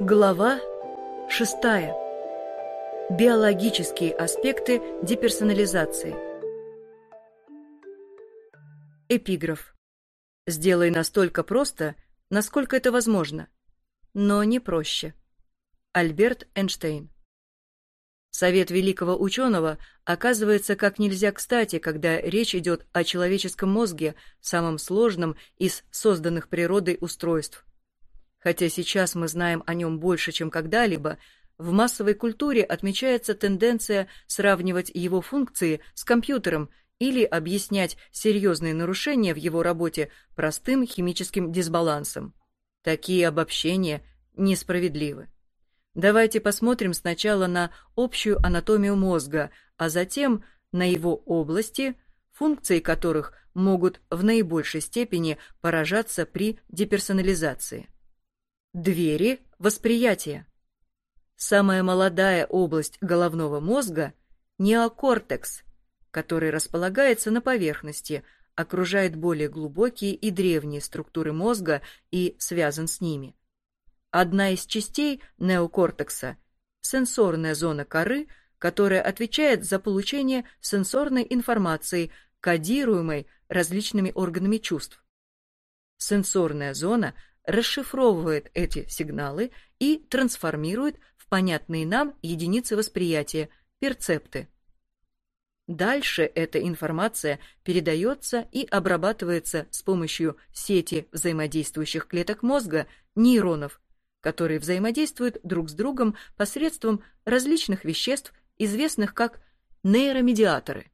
Глава шестая. Биологические аспекты деперсонализации. Эпиграф. Сделай настолько просто, насколько это возможно, но не проще. Альберт Эйнштейн. Совет великого ученого оказывается как нельзя кстати, когда речь идет о человеческом мозге, самом сложном из созданных природой устройств. Хотя сейчас мы знаем о нем больше, чем когда-либо, в массовой культуре отмечается тенденция сравнивать его функции с компьютером или объяснять серьезные нарушения в его работе простым химическим дисбалансом. Такие обобщения несправедливы. Давайте посмотрим сначала на общую анатомию мозга, а затем на его области, функции которых могут в наибольшей степени поражаться при деперсонализации. Двери восприятия. Самая молодая область головного мозга – неокортекс, который располагается на поверхности, окружает более глубокие и древние структуры мозга и связан с ними – Одна из частей неокортекса – сенсорная зона коры, которая отвечает за получение сенсорной информации, кодируемой различными органами чувств. Сенсорная зона расшифровывает эти сигналы и трансформирует в понятные нам единицы восприятия – перцепты. Дальше эта информация передается и обрабатывается с помощью сети взаимодействующих клеток мозга, нейронов, которые взаимодействуют друг с другом посредством различных веществ, известных как нейромедиаторы.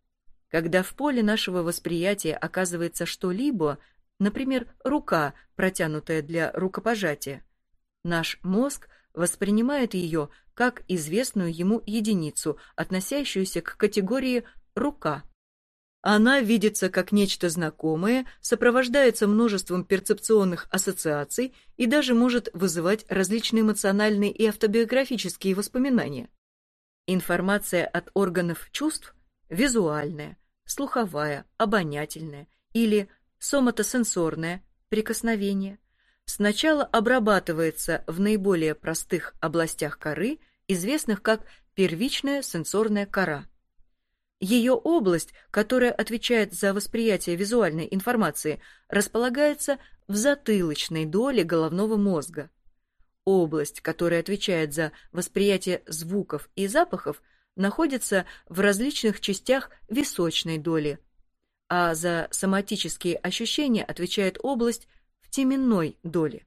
Когда в поле нашего восприятия оказывается что-либо, например, рука, протянутая для рукопожатия, наш мозг воспринимает ее как известную ему единицу, относящуюся к категории «рука». Она видится как нечто знакомое, сопровождается множеством перцепционных ассоциаций и даже может вызывать различные эмоциональные и автобиографические воспоминания. Информация от органов чувств – визуальная, слуховая, обонятельная или соматосенсорная – прикосновение – сначала обрабатывается в наиболее простых областях коры, известных как первичная сенсорная кора – ее область, которая отвечает за восприятие визуальной информации, располагается в затылочной доле головного мозга. Область, которая отвечает за восприятие звуков и запахов, находится в различных частях височной доли, а за соматические ощущения отвечает область в теменной доле.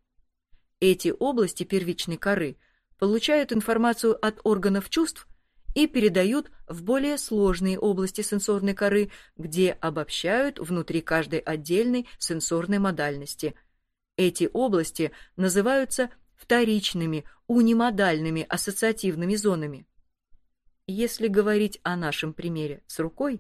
Эти области первичной коры получают информацию от органов чувств и передают в более сложные области сенсорной коры, где обобщают внутри каждой отдельной сенсорной модальности. Эти области называются вторичными унимодальными ассоциативными зонами. Если говорить о нашем примере с рукой,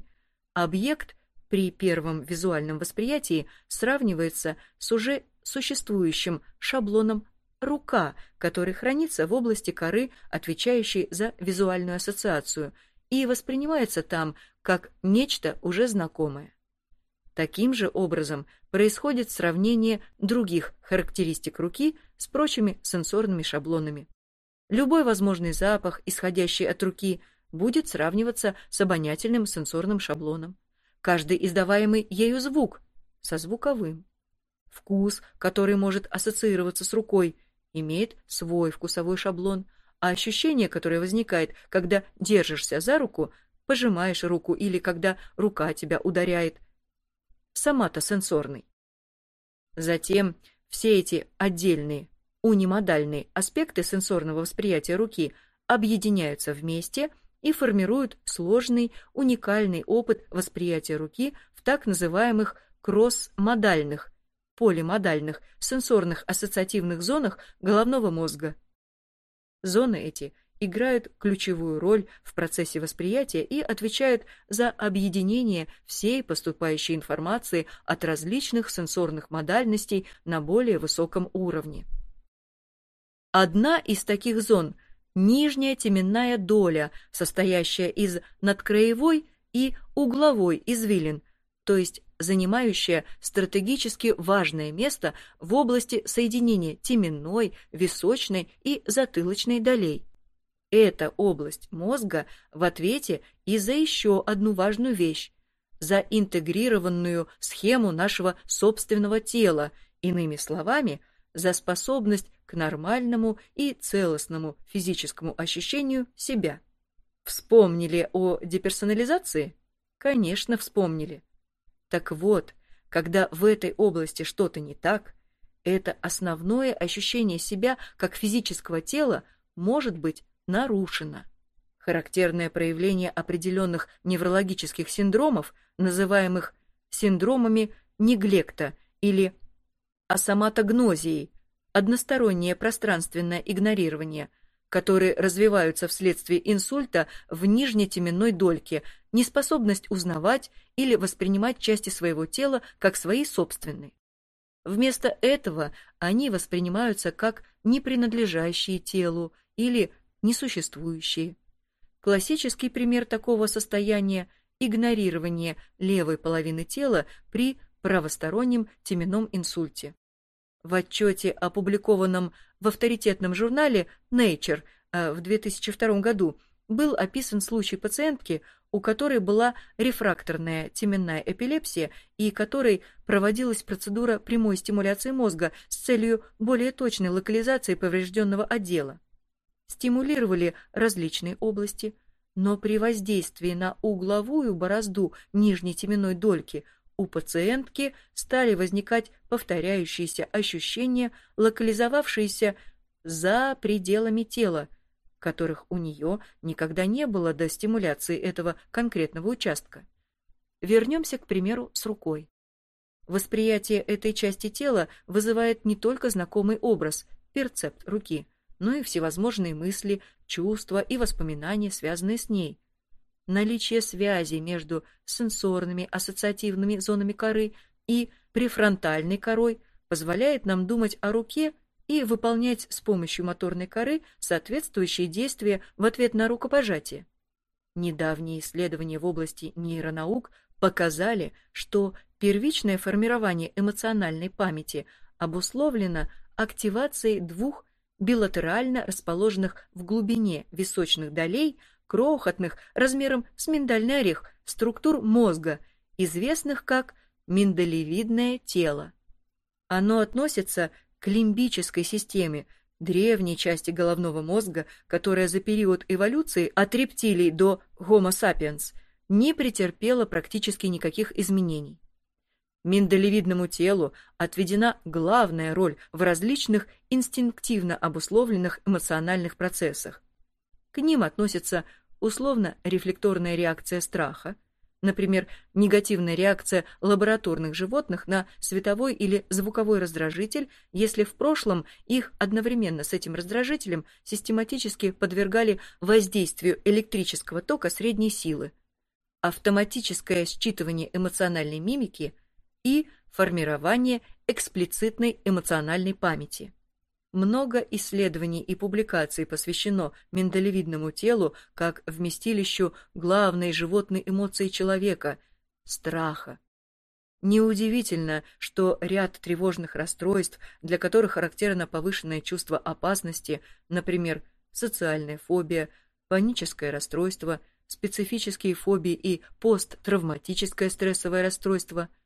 объект при первом визуальном восприятии сравнивается с уже существующим шаблоном рука, который хранится в области коры, отвечающей за визуальную ассоциацию, и воспринимается там как нечто уже знакомое. Таким же образом происходит сравнение других характеристик руки с прочими сенсорными шаблонами. Любой возможный запах, исходящий от руки, будет сравниваться с обонятельным сенсорным шаблоном. Каждый издаваемый ею звук – со звуковым. Вкус, который может ассоциироваться с рукой – имеет свой вкусовой шаблон, а ощущение, которое возникает, когда держишься за руку, пожимаешь руку или когда рука тебя ударяет, сама-то сенсорный. Затем все эти отдельные унимодальные аспекты сенсорного восприятия руки объединяются вместе и формируют сложный, уникальный опыт восприятия руки в так называемых кросс-модальных полимодальных сенсорных ассоциативных зонах головного мозга. Зоны эти играют ключевую роль в процессе восприятия и отвечают за объединение всей поступающей информации от различных сенсорных модальностей на более высоком уровне. Одна из таких зон – нижняя теменная доля, состоящая из надкраевой и угловой извилин, то есть занимающая стратегически важное место в области соединения теменной, височной и затылочной долей. Эта область мозга в ответе и за еще одну важную вещь – за интегрированную схему нашего собственного тела, иными словами, за способность к нормальному и целостному физическому ощущению себя. Вспомнили о деперсонализации? Конечно, вспомнили. Так вот, когда в этой области что-то не так, это основное ощущение себя как физического тела может быть нарушено. Характерное проявление определенных неврологических синдромов, называемых синдромами неглекта или асоматогнозией, одностороннее пространственное игнорирование, которые развиваются вследствие инсульта в нижнетеменной дольке, неспособность узнавать или воспринимать части своего тела как свои собственные. Вместо этого они воспринимаются как не принадлежащие телу или несуществующие. Классический пример такого состояния – игнорирование левой половины тела при правостороннем теменном инсульте. В отчете, опубликованном в авторитетном журнале Nature э, в 2002 году, был описан случай пациентки, у которой была рефракторная теменная эпилепсия и которой проводилась процедура прямой стимуляции мозга с целью более точной локализации поврежденного отдела. Стимулировали различные области, но при воздействии на угловую борозду нижней теменной дольки у пациентки стали возникать повторяющиеся ощущения, локализовавшиеся за пределами тела, которых у нее никогда не было до стимуляции этого конкретного участка. Вернемся к примеру с рукой. Восприятие этой части тела вызывает не только знакомый образ, перцепт руки, но и всевозможные мысли, чувства и воспоминания, связанные с ней. Наличие связи между сенсорными ассоциативными зонами коры и префронтальной корой позволяет нам думать о руке и выполнять с помощью моторной коры соответствующие действия в ответ на рукопожатие. Недавние исследования в области нейронаук показали, что первичное формирование эмоциональной памяти обусловлено активацией двух билатерально расположенных в глубине височных долей, крохотных, размером с миндальный орех, структур мозга, известных как миндалевидное тело. Оно относится к лимбической системе, древней части головного мозга, которая за период эволюции от рептилий до Homo sapiens не претерпела практически никаких изменений. Миндалевидному телу отведена главная роль в различных инстинктивно обусловленных эмоциональных процессах. К ним относится условно-рефлекторная реакция страха, например, негативная реакция лабораторных животных на световой или звуковой раздражитель, если в прошлом их одновременно с этим раздражителем систематически подвергали воздействию электрического тока средней силы. Автоматическое считывание эмоциональной мимики – и формирование эксплицитной эмоциональной памяти. Много исследований и публикаций посвящено миндалевидному телу как вместилищу главной животной эмоции человека – страха. Неудивительно, что ряд тревожных расстройств, для которых характерно повышенное чувство опасности, например, социальная фобия, паническое расстройство, специфические фобии и посттравматическое стрессовое расстройство –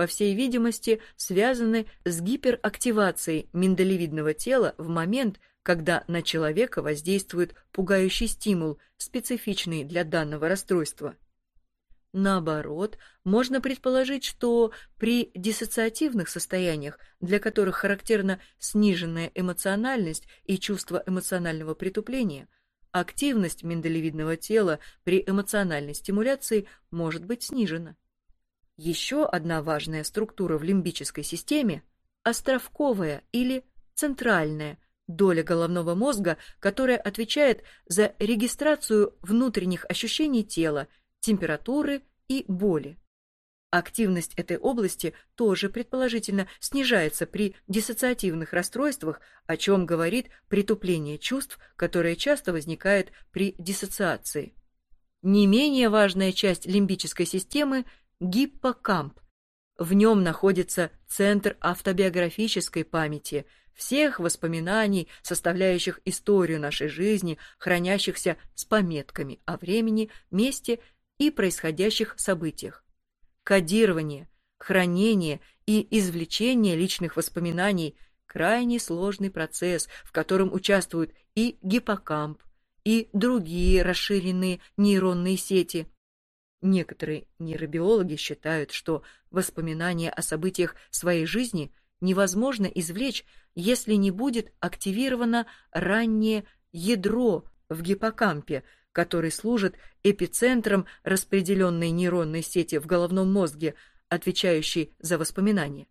по всей видимости, связаны с гиперактивацией миндалевидного тела в момент, когда на человека воздействует пугающий стимул, специфичный для данного расстройства. Наоборот, можно предположить, что при диссоциативных состояниях, для которых характерна сниженная эмоциональность и чувство эмоционального притупления, активность миндалевидного тела при эмоциональной стимуляции может быть снижена. Еще одна важная структура в лимбической системе – островковая или центральная доля головного мозга, которая отвечает за регистрацию внутренних ощущений тела, температуры и боли. Активность этой области тоже предположительно снижается при диссоциативных расстройствах, о чем говорит притупление чувств, которое часто возникает при диссоциации. Не менее важная часть лимбической системы гиппокамп, В нем находится центр автобиографической памяти, всех воспоминаний, составляющих историю нашей жизни, хранящихся с пометками о времени, месте и происходящих событиях. Кодирование, хранение и извлечение личных воспоминаний – крайне сложный процесс, в котором участвуют и гиппокамп, и другие расширенные нейронные сети. Некоторые нейробиологи считают, что воспоминания о событиях своей жизни невозможно извлечь, если не будет активировано раннее ядро в гиппокампе, который служит эпицентром распределенной нейронной сети в головном мозге, отвечающей за воспоминания.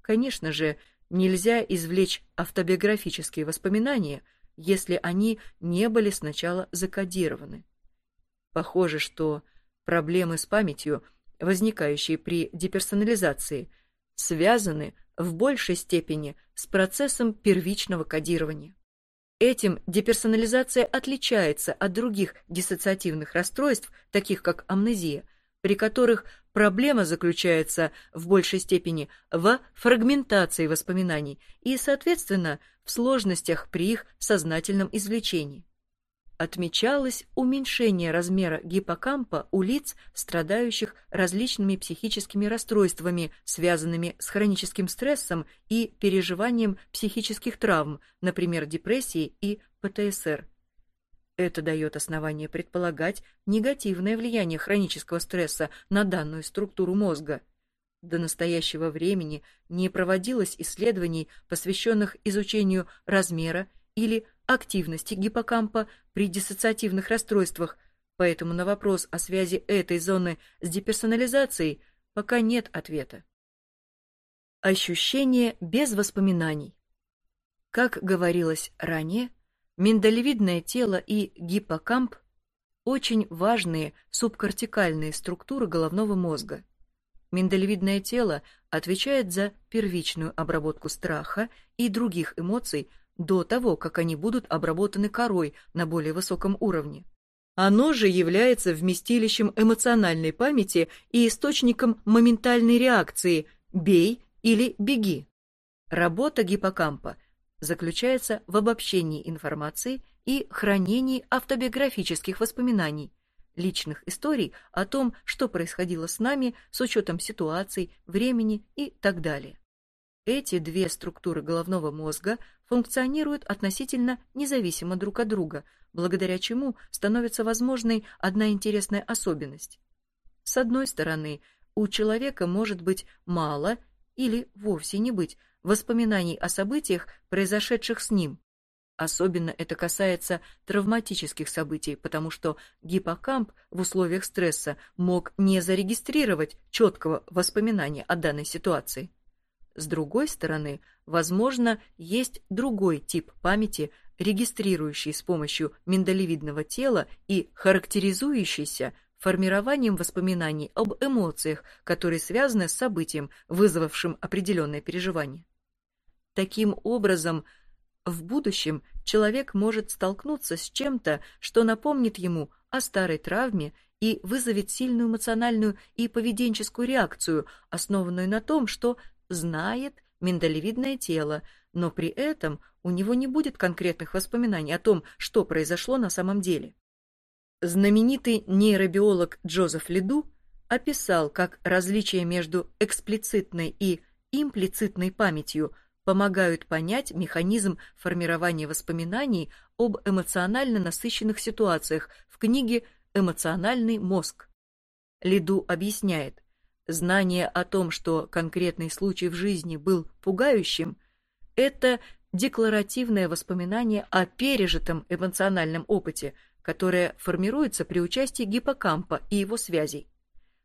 Конечно же, нельзя извлечь автобиографические воспоминания, если они не были сначала закодированы. Похоже, что проблемы с памятью, возникающие при деперсонализации, связаны в большей степени с процессом первичного кодирования. Этим деперсонализация отличается от других диссоциативных расстройств, таких как амнезия, при которых проблема заключается в большей степени в фрагментации воспоминаний и, соответственно, в сложностях при их сознательном извлечении отмечалось уменьшение размера гиппокампа у лиц, страдающих различными психическими расстройствами, связанными с хроническим стрессом и переживанием психических травм, например, депрессии и ПТСР. Это дает основание предполагать негативное влияние хронического стресса на данную структуру мозга. До настоящего времени не проводилось исследований, посвященных изучению размера или активности гиппокампа при диссоциативных расстройствах, поэтому на вопрос о связи этой зоны с деперсонализацией пока нет ответа. Ощущение без воспоминаний. Как говорилось ранее, миндалевидное тело и гиппокамп – очень важные субкортикальные структуры головного мозга. Миндалевидное тело отвечает за первичную обработку страха и других эмоций до того, как они будут обработаны корой на более высоком уровне. Оно же является вместилищем эмоциональной памяти и источником моментальной реакции «бей» или «беги». Работа гиппокампа заключается в обобщении информации и хранении автобиографических воспоминаний, личных историй о том, что происходило с нами с учетом ситуаций, времени и так далее. Эти две структуры головного мозга функционируют относительно независимо друг от друга, благодаря чему становится возможной одна интересная особенность. С одной стороны, у человека может быть мало или вовсе не быть воспоминаний о событиях, произошедших с ним. Особенно это касается травматических событий, потому что гиппокамп в условиях стресса мог не зарегистрировать четкого воспоминания о данной ситуации. С другой стороны, возможно, есть другой тип памяти, регистрирующий с помощью миндалевидного тела и характеризующийся формированием воспоминаний об эмоциях, которые связаны с событием, вызвавшим определенное переживание. Таким образом, в будущем человек может столкнуться с чем-то, что напомнит ему о старой травме и вызовет сильную эмоциональную и поведенческую реакцию, основанную на том, что знает миндалевидное тело, но при этом у него не будет конкретных воспоминаний о том, что произошло на самом деле. Знаменитый нейробиолог Джозеф Лиду описал, как различия между эксплицитной и имплицитной памятью помогают понять механизм формирования воспоминаний об эмоционально насыщенных ситуациях в книге «Эмоциональный мозг». Лиду объясняет, Знание о том, что конкретный случай в жизни был пугающим, это декларативное воспоминание о пережитом эмоциональном опыте, которое формируется при участии гиппокампа и его связей.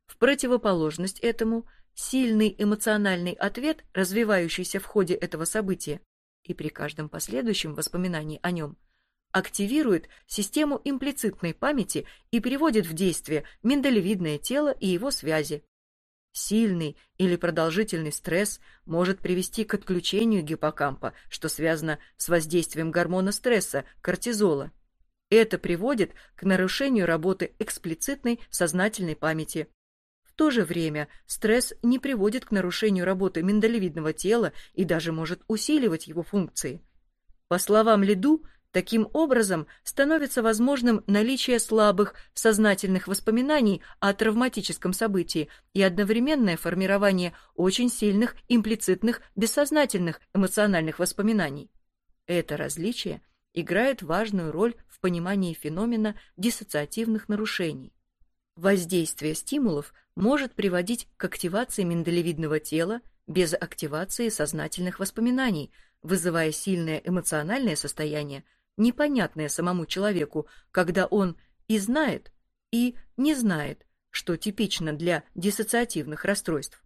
В противоположность этому сильный эмоциональный ответ, развивающийся в ходе этого события, и при каждом последующем воспоминании о нем, активирует систему имплицитной памяти и переводит в действие миндалевидное тело и его связи, Сильный или продолжительный стресс может привести к отключению гиппокампа, что связано с воздействием гормона стресса – кортизола. Это приводит к нарушению работы эксплицитной сознательной памяти. В то же время стресс не приводит к нарушению работы миндалевидного тела и даже может усиливать его функции. По словам Лиду, таким образом становится возможным наличие слабых сознательных воспоминаний о травматическом событии и одновременное формирование очень сильных имплицитных бессознательных эмоциональных воспоминаний. Это различие играет важную роль в понимании феномена диссоциативных нарушений. Воздействие стимулов может приводить к активации миндалевидного тела без активации сознательных воспоминаний, вызывая сильное эмоциональное состояние, непонятное самому человеку, когда он и знает, и не знает, что типично для диссоциативных расстройств.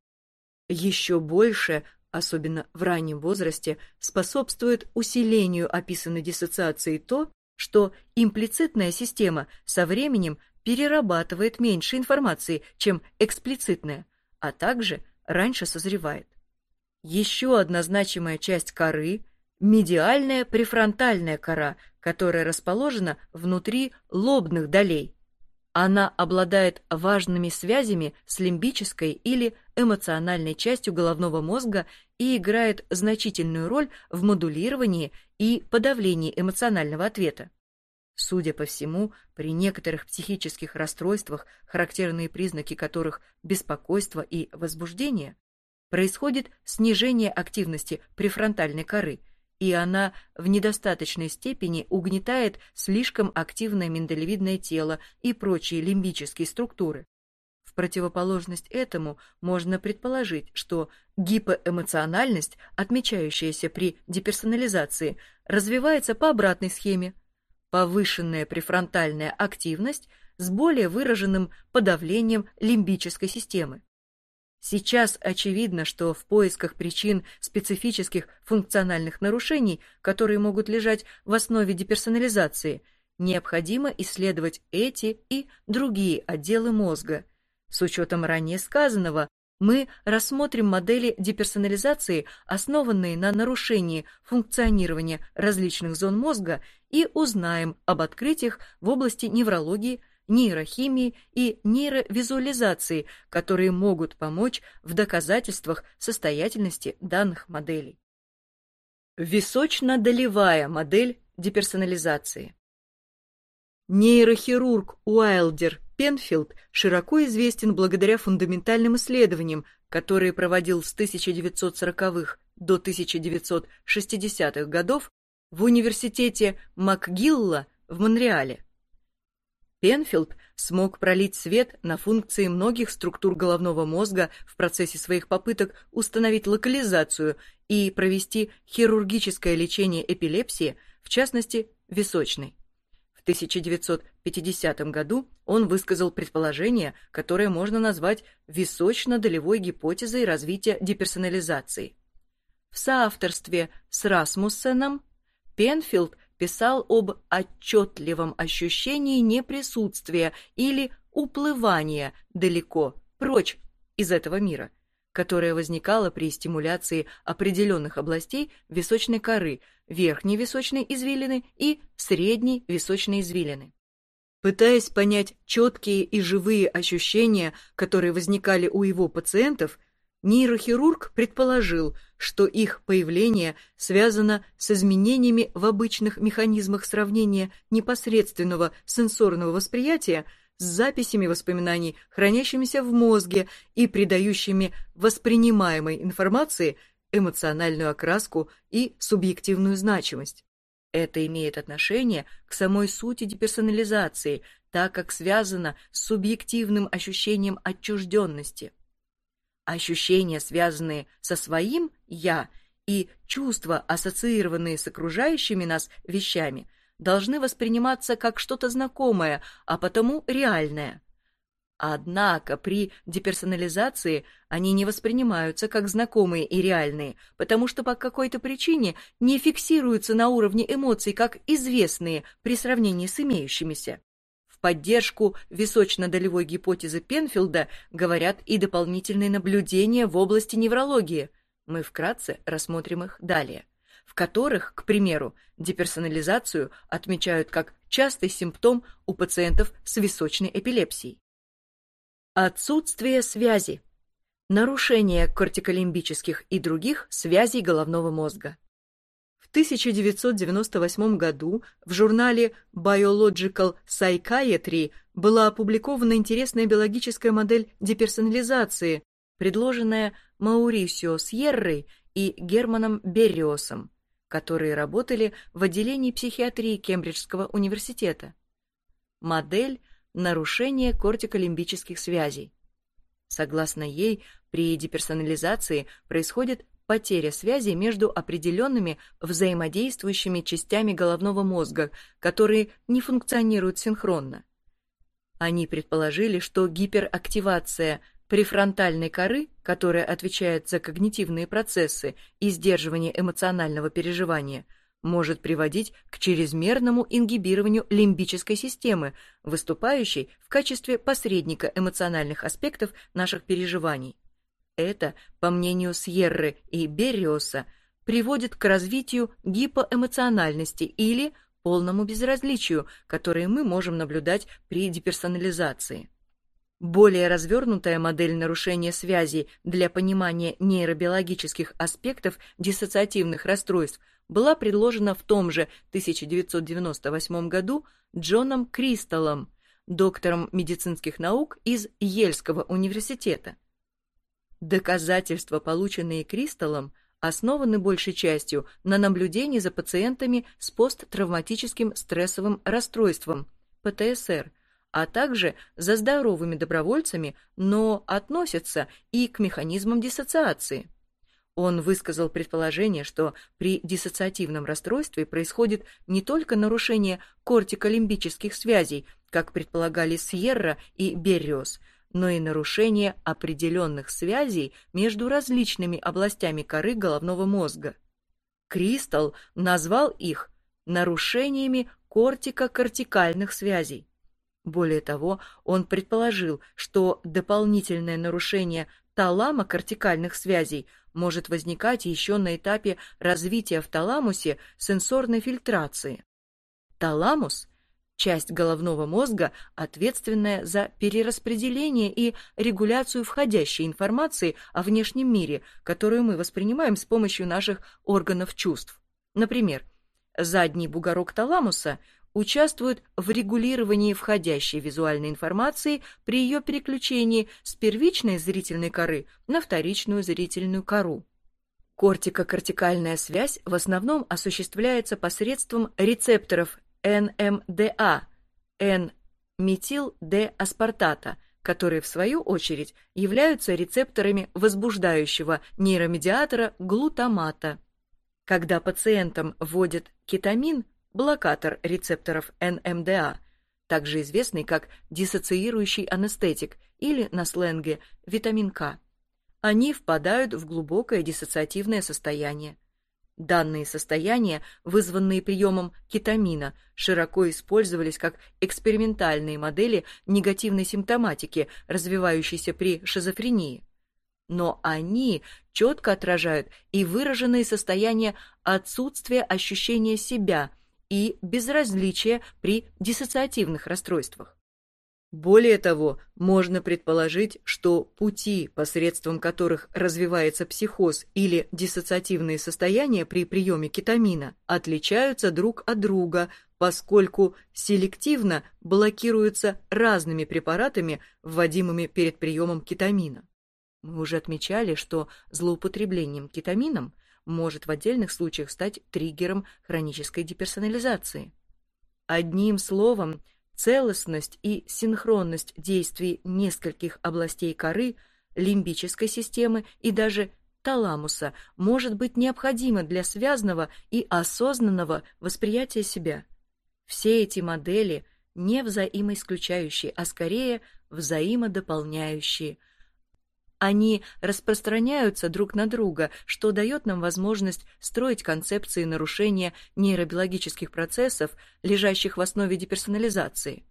Еще больше, особенно в раннем возрасте, способствует усилению описанной диссоциации то, что имплицитная система со временем перерабатывает меньше информации, чем эксплицитная, а также раньше созревает. Еще одна значимая часть коры – медиальная префронтальная кора, которая расположена внутри лобных долей. Она обладает важными связями с лимбической или эмоциональной частью головного мозга и играет значительную роль в модулировании и подавлении эмоционального ответа. Судя по всему, при некоторых психических расстройствах, характерные признаки которых беспокойство и возбуждение, происходит снижение активности префронтальной коры, и она в недостаточной степени угнетает слишком активное миндалевидное тело и прочие лимбические структуры. В противоположность этому можно предположить, что гипоэмоциональность, отмечающаяся при деперсонализации, развивается по обратной схеме, повышенная префронтальная активность с более выраженным подавлением лимбической системы. Сейчас очевидно, что в поисках причин специфических функциональных нарушений, которые могут лежать в основе деперсонализации, необходимо исследовать эти и другие отделы мозга. С учетом ранее сказанного, мы рассмотрим модели деперсонализации, основанные на нарушении функционирования различных зон мозга и узнаем об открытиях в области неврологии, нейрохимии и нейровизуализации, которые могут помочь в доказательствах состоятельности данных моделей. Височно-долевая модель деперсонализации Нейрохирург Уайлдер Пенфилд широко известен благодаря фундаментальным исследованиям, которые проводил с 1940-х до 1960-х годов в университете МакГилла в Монреале. Пенфилд смог пролить свет на функции многих структур головного мозга в процессе своих попыток установить локализацию и провести хирургическое лечение эпилепсии, в частности, височной. В 1950 году он высказал предположение, которое можно назвать височно-долевой гипотезой развития деперсонализации. В соавторстве с Расмуссеном Пенфилд писал об отчетливом ощущении неприсутствия или уплывания далеко, прочь из этого мира – которая возникала при стимуляции определенных областей височной коры, верхней височной извилины и средней височной извилины. Пытаясь понять четкие и живые ощущения, которые возникали у его пациентов, нейрохирург предположил, что их появление связано с изменениями в обычных механизмах сравнения непосредственного сенсорного восприятия с записями воспоминаний, хранящимися в мозге и придающими воспринимаемой информации эмоциональную окраску и субъективную значимость. Это имеет отношение к самой сути деперсонализации, так как связано с субъективным ощущением отчужденности. Ощущения, связанные со своим «я», и чувства, ассоциированные с окружающими нас вещами – должны восприниматься как что-то знакомое, а потому реальное. Однако при деперсонализации они не воспринимаются как знакомые и реальные, потому что по какой-то причине не фиксируются на уровне эмоций как известные при сравнении с имеющимися. Поддержку височно-долевой гипотезы Пенфилда говорят и дополнительные наблюдения в области неврологии. Мы вкратце рассмотрим их далее в которых, к примеру, деперсонализацию отмечают как частый симптом у пациентов с височной эпилепсией. Отсутствие связи. Нарушение кортиколимбических и других связей головного мозга. В 1998 году в журнале Biological Psychiatry была опубликована интересная биологическая модель деперсонализации, предложенная Маурисио Сьеррой и Германом Берриосом, которые работали в отделении психиатрии Кембриджского университета. Модель нарушения кортиколимбических связей. Согласно ей, при деперсонализации происходит потеря связи между определенными взаимодействующими частями головного мозга, которые не функционируют синхронно. Они предположили, что гиперактивация префронтальной коры, которая отвечает за когнитивные процессы и сдерживание эмоционального переживания, может приводить к чрезмерному ингибированию лимбической системы, выступающей в качестве посредника эмоциональных аспектов наших переживаний. Это, по мнению Сьерры и Берриоса, приводит к развитию гипоэмоциональности или полному безразличию, которое мы можем наблюдать при деперсонализации. Более развернутая модель нарушения связи для понимания нейробиологических аспектов диссоциативных расстройств была предложена в том же 1998 году Джоном Кристаллом, доктором медицинских наук из Ельского университета. Доказательства, полученные Кристаллом, основаны большей частью на наблюдении за пациентами с посттравматическим стрессовым расстройством, ПТСР, а также за здоровыми добровольцами, но относятся и к механизмам диссоциации. Он высказал предположение, что при диссоциативном расстройстве происходит не только нарушение кортиколимбических связей, как предполагали Сьерра и Берриос, но и нарушение определенных связей между различными областями коры головного мозга. Кристалл назвал их нарушениями кортико-кортикальных связей. Более того, он предположил, что дополнительное нарушение таламо-кортикальных связей может возникать еще на этапе развития в таламусе сенсорной фильтрации. Таламус – часть головного мозга, ответственная за перераспределение и регуляцию входящей информации о внешнем мире, которую мы воспринимаем с помощью наших органов чувств. Например, задний бугорок таламуса участвуют в регулировании входящей визуальной информации при ее переключении с первичной зрительной коры на вторичную зрительную кору. Кортико-кортикальная связь в основном осуществляется посредством рецепторов НМДА, N-метил-Д-аспартата, которые, в свою очередь, являются рецепторами возбуждающего нейромедиатора глутамата. Когда пациентам вводят кетамин, блокатор рецепторов НМДА, также известный как диссоциирующий анестетик или на сленге витамин К. Они впадают в глубокое диссоциативное состояние. Данные состояния, вызванные приемом кетамина, широко использовались как экспериментальные модели негативной симптоматики, развивающейся при шизофрении. Но они четко отражают и выраженные состояния отсутствия ощущения себя – и безразличия при диссоциативных расстройствах. Более того, можно предположить, что пути, посредством которых развивается психоз или диссоциативные состояния при приеме кетамина, отличаются друг от друга, поскольку селективно блокируются разными препаратами, вводимыми перед приемом кетамина. Мы уже отмечали, что злоупотреблением кетамином может в отдельных случаях стать триггером хронической деперсонализации. Одним словом, целостность и синхронность действий нескольких областей коры, лимбической системы и даже таламуса может быть необходима для связанного и осознанного восприятия себя. Все эти модели не взаимоисключающие, а скорее взаимодополняющие – они распространяются друг на друга, что дает нам возможность строить концепции нарушения нейробиологических процессов, лежащих в основе деперсонализации.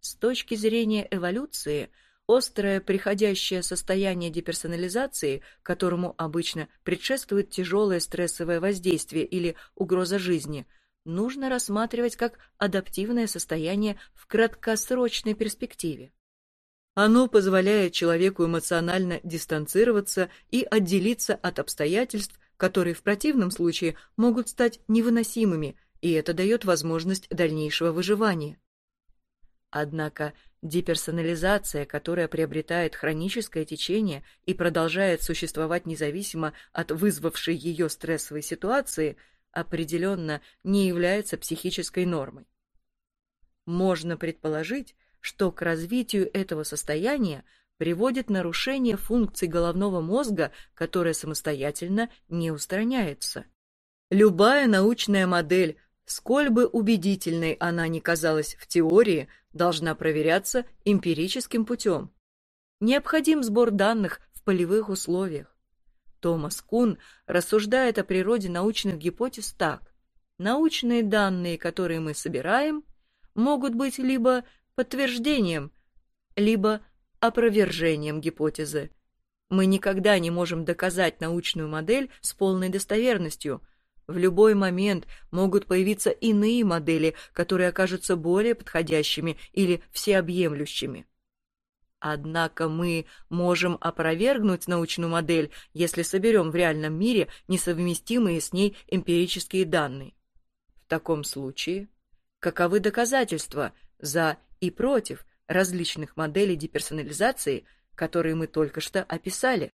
С точки зрения эволюции, острое приходящее состояние деперсонализации, которому обычно предшествует тяжелое стрессовое воздействие или угроза жизни, нужно рассматривать как адаптивное состояние в краткосрочной перспективе. Оно позволяет человеку эмоционально дистанцироваться и отделиться от обстоятельств, которые в противном случае могут стать невыносимыми, и это дает возможность дальнейшего выживания. Однако деперсонализация, которая приобретает хроническое течение и продолжает существовать независимо от вызвавшей ее стрессовой ситуации, определенно не является психической нормой. Можно предположить, что к развитию этого состояния приводит нарушение функций головного мозга, которое самостоятельно не устраняется. Любая научная модель, сколь бы убедительной она ни казалась в теории, должна проверяться эмпирическим путем. Необходим сбор данных в полевых условиях. Томас Кун рассуждает о природе научных гипотез так. Научные данные, которые мы собираем, могут быть либо подтверждением, либо опровержением гипотезы. Мы никогда не можем доказать научную модель с полной достоверностью. В любой момент могут появиться иные модели, которые окажутся более подходящими или всеобъемлющими. Однако мы можем опровергнуть научную модель, если соберем в реальном мире несовместимые с ней эмпирические данные. В таком случае, каковы доказательства за и против различных моделей деперсонализации, которые мы только что описали.